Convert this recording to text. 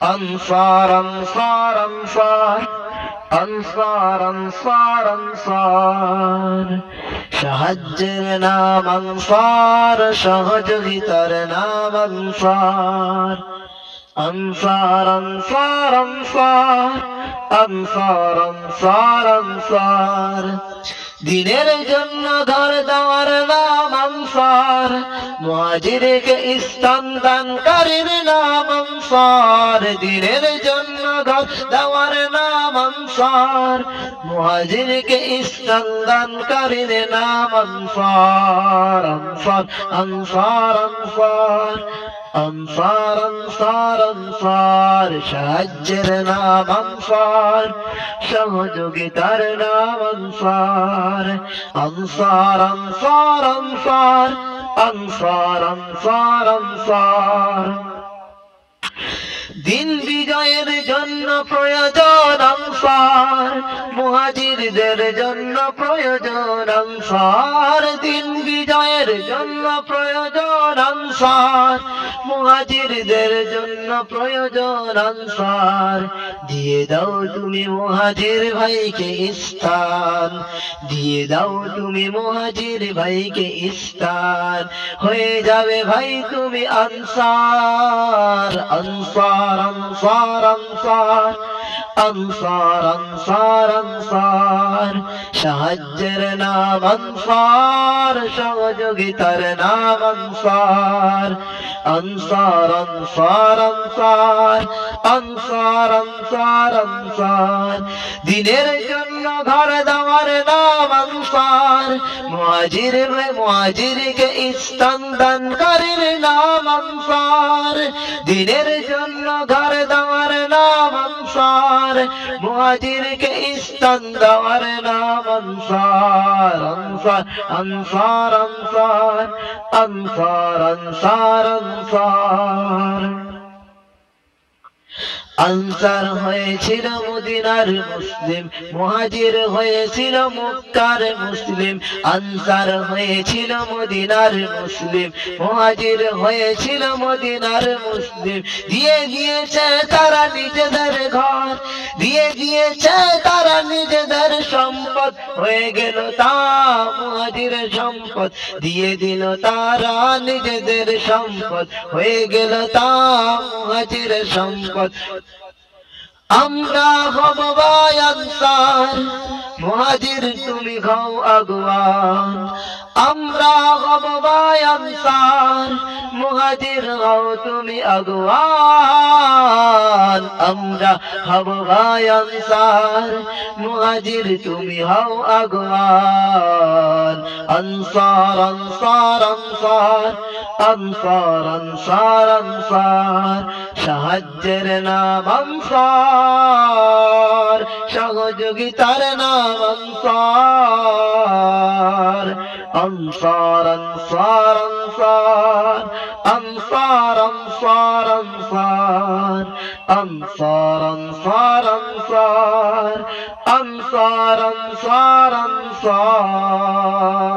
أنصار أنصار أنصار أنصار أنصار أنصار সাহায্যের নাম অংসার সহযোগিতার নাম অংসার অংসার অংসার অংসার অংসার অংসার অংসার দিনের জন্য ঘর দেওয়ার নাম আনসার মুহাজিরকে স্থান দানকারীর নাম আনসার দিনের জন্য ঘর দেওয়ার নাম আনসার মুহাজিরকে স্থান দানকারীর নাম আনসার আনসার আনসার আনসার أنصار أنصار أنصار সাহায্যের নাম أنصار সহযোগিতার নাম أنصار أنصار أنصار أنصار أنصار أنصار أنصار দিন বিজয়ের জন্য প্রয়োজন আনসার মুহাজিরদের জন্য প্রয়োজন আনসার দিন বিজয়ের জন্য প্রয়োজন আনসার মুহাজিরদের জন্য প্রয়োজন আনসার দিয়ে দাও তুমি মুহাজির ভাইকে স্থান দিয়ে দাও তুমি মুহাজির ভাইকে স্থান হয়ে যাবে ভাই তুমি আনসার। أنصار أنصار أنصار أنصار أنصار أنصار সাহায্যের নাম أنصار সহযোগিতার নাম أنصار انصار انصار انصار انصار انصار انصار দিনের জন্য ঘর দেওয়ার নাম انصار মুহাজির মুহাজিরকে স্থান দান করেন নাম انصار দিনের জন্য ঘর দেওয়ার انصار مهاجرকে স্থান দেওয়ার নাম انصار انصار انصار انصار انصار انصار انصار۔ আনসার হয়েছিল মদিনার মুসলিম, মহাজির হয়েছিল মুক্তার মুসলিম, আনসার হয়েছিল মদিনার মুসলিম, মহাজির হয়েছিল মদিনার মুসলিম। দিয়ে গিয়েছে তারা নিজেদের ঘর, দিয়ে গিয়েছে তারা নিজেদের সম্পদ হয়ে গেল তা মুহাজির সম্পদ। দিয়ে দিল তারা নিজেদের সম্পদ। হয়ে গেল তা মুহাজির সম্পদ। আমরা হব আনসার মুহাজির, তুমি হও আগুয়ান। আমরা হব আনসার মুহাজির, হও তুমি আগুয়ান। আমরা হব আনসার মুহাজির, তুমি হও আগুয়ান। আনসার আনসার আনসার। আনসার আনসার আনসার সাহায্যের নাম আনসার সহযোগিতার নাম আনসার আনসার আনসার আনসার আনসার আনসার আনসার আনসার আনসার আনসার আনসার আনসার আনসার